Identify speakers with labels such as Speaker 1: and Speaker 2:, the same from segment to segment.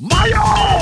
Speaker 1: Mayo!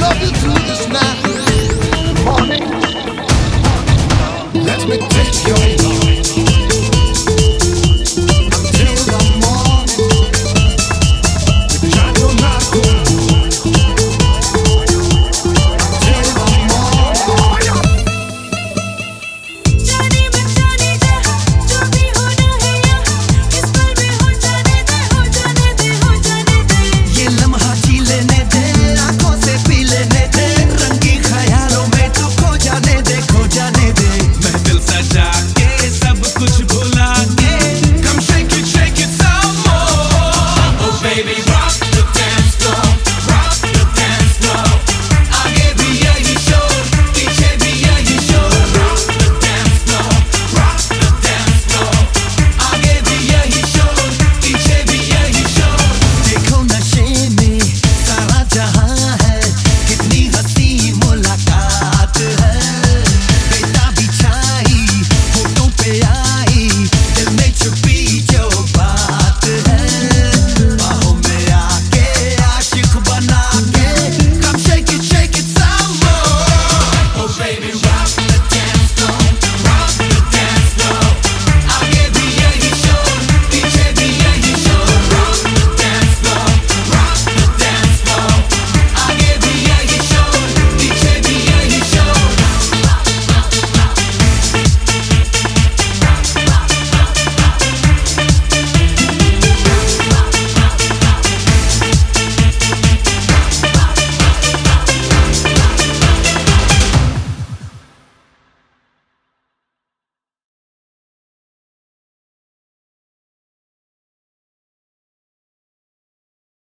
Speaker 1: Love you through this night.